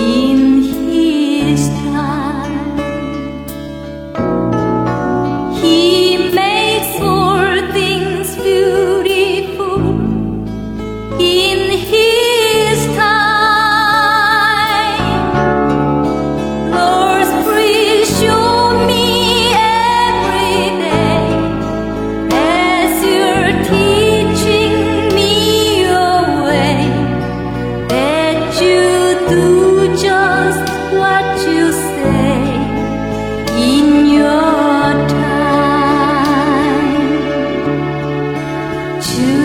In his time. to